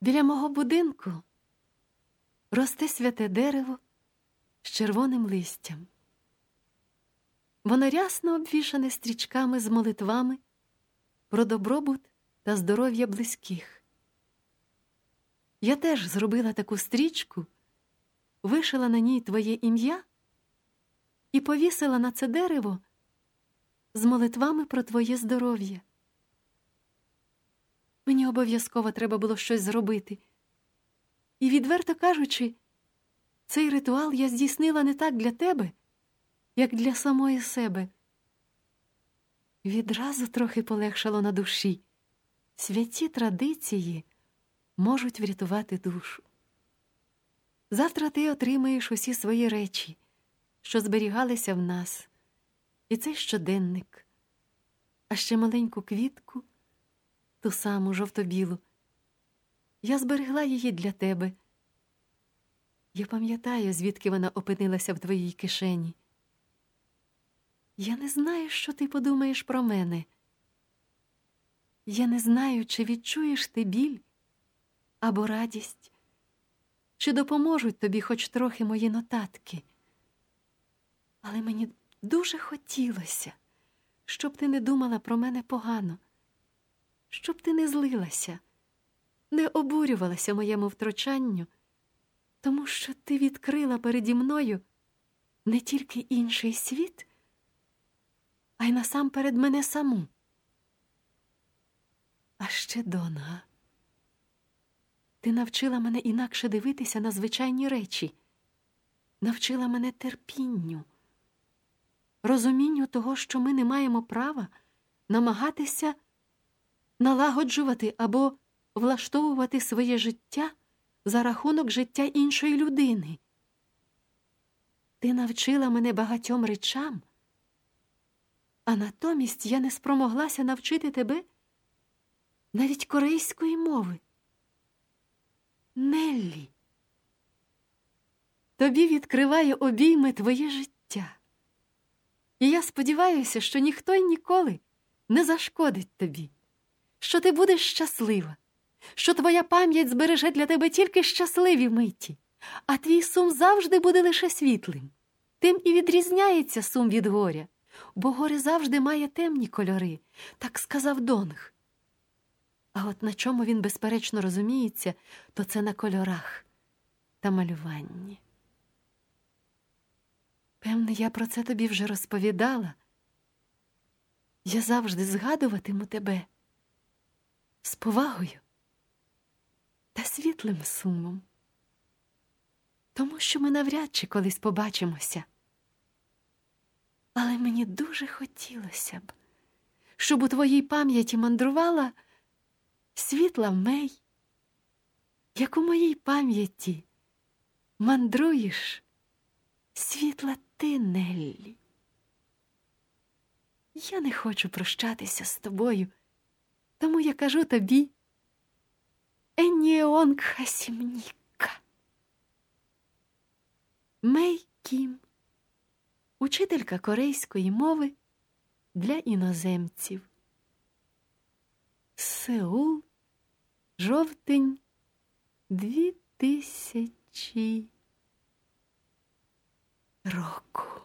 Біля мого будинку росте святе дерево з червоним листям. Воно рясно обвішане стрічками з молитвами про добробут та здоров'я близьких. Я теж зробила таку стрічку, вишила на ній твоє ім'я і повісила на це дерево з молитвами про твоє здоров'я. Мені обов'язково треба було щось зробити. І, відверто кажучи, цей ритуал я здійснила не так для тебе, як для самої себе. Відразу трохи полегшало на душі. Святі традиції можуть врятувати душу. Завтра ти отримаєш усі свої речі, що зберігалися в нас, і цей щоденник, а ще маленьку квітку, ту саму жовто-білу. Я зберегла її для тебе. Я пам'ятаю, звідки вона опинилася в твоїй кишені. Я не знаю, що ти подумаєш про мене. Я не знаю, чи відчуєш ти біль або радість, чи допоможуть тобі хоч трохи мої нотатки. Але мені дуже хотілося, щоб ти не думала про мене погано, щоб ти не злилася, не обурювалася моєму втручанню, тому що ти відкрила переді мною не тільки інший світ, а й насамперед мене саму. А ще донга. Ти навчила мене інакше дивитися на звичайні речі, навчила мене терпінню, розумінню того, що ми не маємо права намагатися налагоджувати або влаштовувати своє життя за рахунок життя іншої людини. Ти навчила мене багатьом речам, а натомість я не спромоглася навчити тебе навіть корейської мови. Неллі, тобі відкриває обійми твоє життя. І я сподіваюся, що ніхто й ніколи не зашкодить тобі, що ти будеш щаслива, що твоя пам'ять збереже для тебе тільки щасливі миті, а твій сум завжди буде лише світлим. Тим і відрізняється сум від горя, бо горе завжди має темні кольори, так сказав Донг. А от на чому він, безперечно, розуміється, то це на кольорах та малюванні. Певне, я про це тобі вже розповідала. Я завжди згадуватиму тебе з повагою та світлим сумом, тому що ми навряд чи колись побачимося. Але мені дуже хотілося б, щоб у твоїй пам'яті мандрувала світла мей, як у моїй пам'яті мандруєш світла ти, Неллі. Я не хочу прощатися з тобою, тому я кажу тобі Еніонг Хасімніка. Мей Кім, учителька корейської мови для іноземців. Сеул жовтень дві тисячі року.